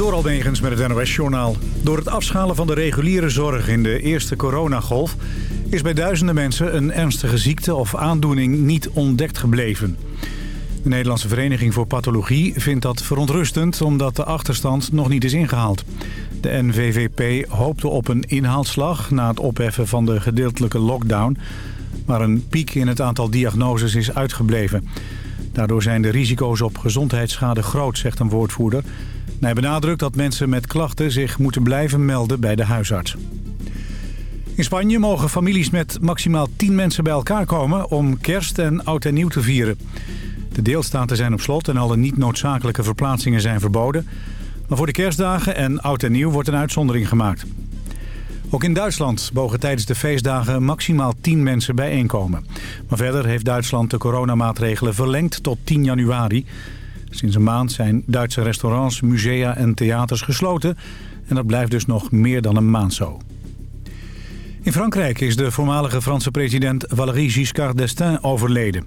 Door Almegens met het NOS-journaal. Door het afschalen van de reguliere zorg in de eerste coronagolf... is bij duizenden mensen een ernstige ziekte of aandoening niet ontdekt gebleven. De Nederlandse Vereniging voor Pathologie vindt dat verontrustend... omdat de achterstand nog niet is ingehaald. De NVVP hoopte op een inhaalslag na het opheffen van de gedeeltelijke lockdown... maar een piek in het aantal diagnoses is uitgebleven... Daardoor zijn de risico's op gezondheidsschade groot, zegt een woordvoerder. Hij benadrukt dat mensen met klachten zich moeten blijven melden bij de huisarts. In Spanje mogen families met maximaal 10 mensen bij elkaar komen om kerst en oud en nieuw te vieren. De deelstaten zijn op slot en alle niet noodzakelijke verplaatsingen zijn verboden. Maar voor de kerstdagen en oud en nieuw wordt een uitzondering gemaakt. Ook in Duitsland mogen tijdens de feestdagen maximaal 10 mensen bijeenkomen. Maar verder heeft Duitsland de coronamaatregelen verlengd tot 10 januari. Sinds een maand zijn Duitse restaurants, musea en theaters gesloten. En dat blijft dus nog meer dan een maand zo. In Frankrijk is de voormalige Franse president Valéry Giscard d'Estaing overleden.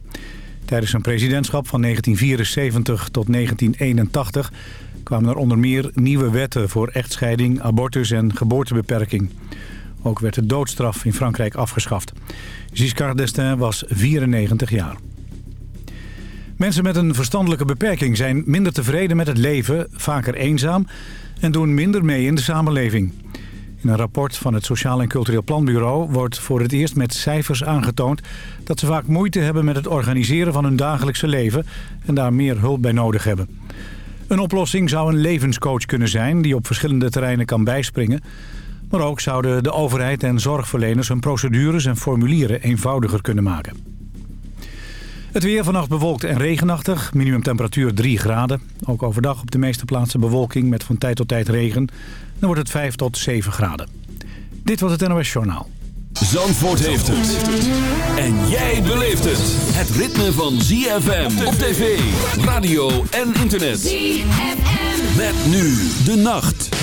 Tijdens zijn presidentschap van 1974 tot 1981 kwamen er onder meer nieuwe wetten voor echtscheiding, abortus en geboortebeperking. Ook werd de doodstraf in Frankrijk afgeschaft. Giscard d'Estaing was 94 jaar. Mensen met een verstandelijke beperking zijn minder tevreden met het leven, vaker eenzaam en doen minder mee in de samenleving. In een rapport van het Sociaal en Cultureel Planbureau wordt voor het eerst met cijfers aangetoond dat ze vaak moeite hebben met het organiseren van hun dagelijkse leven en daar meer hulp bij nodig hebben. Een oplossing zou een levenscoach kunnen zijn die op verschillende terreinen kan bijspringen. Maar ook zouden de overheid en zorgverleners hun procedures en formulieren eenvoudiger kunnen maken. Het weer vannacht bewolkt en regenachtig. Minimumtemperatuur 3 graden. Ook overdag op de meeste plaatsen bewolking met van tijd tot tijd regen. Dan wordt het 5 tot 7 graden. Dit was het NOS Journaal. Zandvoort heeft het. En jij beleeft het. Het ritme van ZFM op tv, radio en internet. ZFM. Met nu de nacht.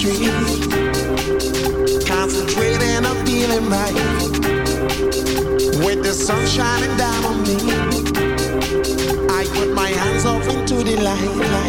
Street, concentrating on feeling right. With the sun shining down on me, I put my hands off into the light.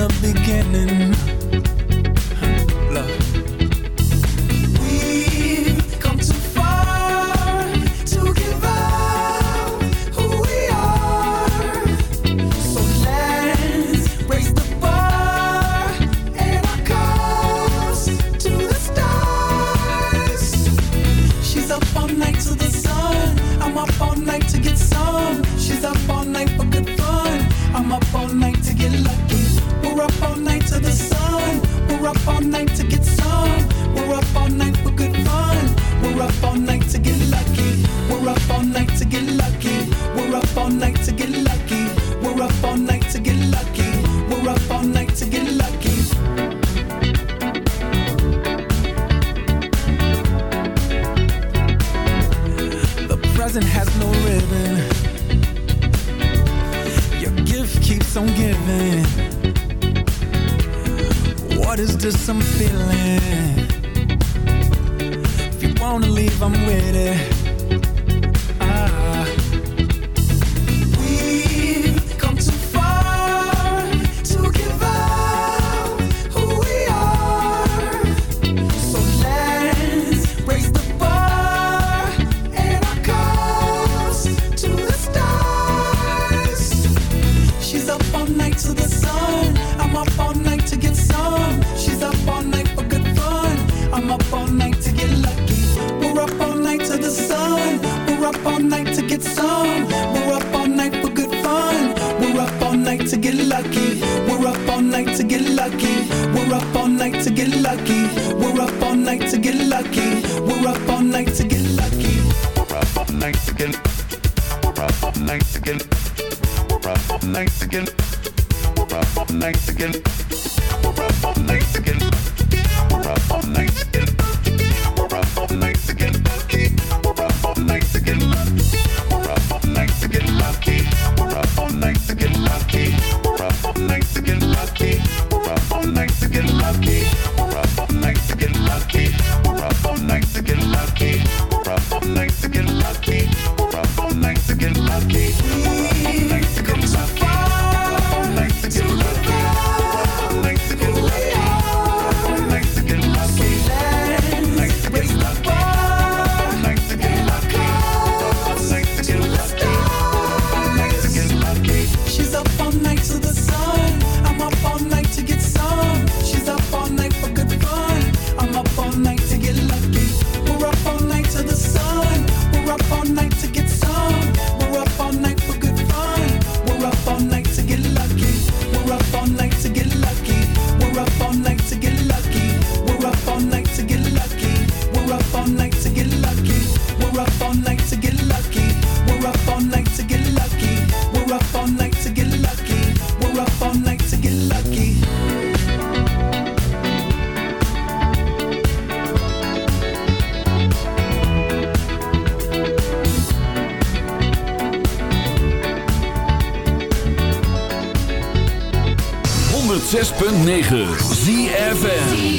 the beginning. Love. some Nice again. We're up again. We're up again. We're up again. We're up again. 106.9 ZFN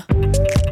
106.9